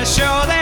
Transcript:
I show them.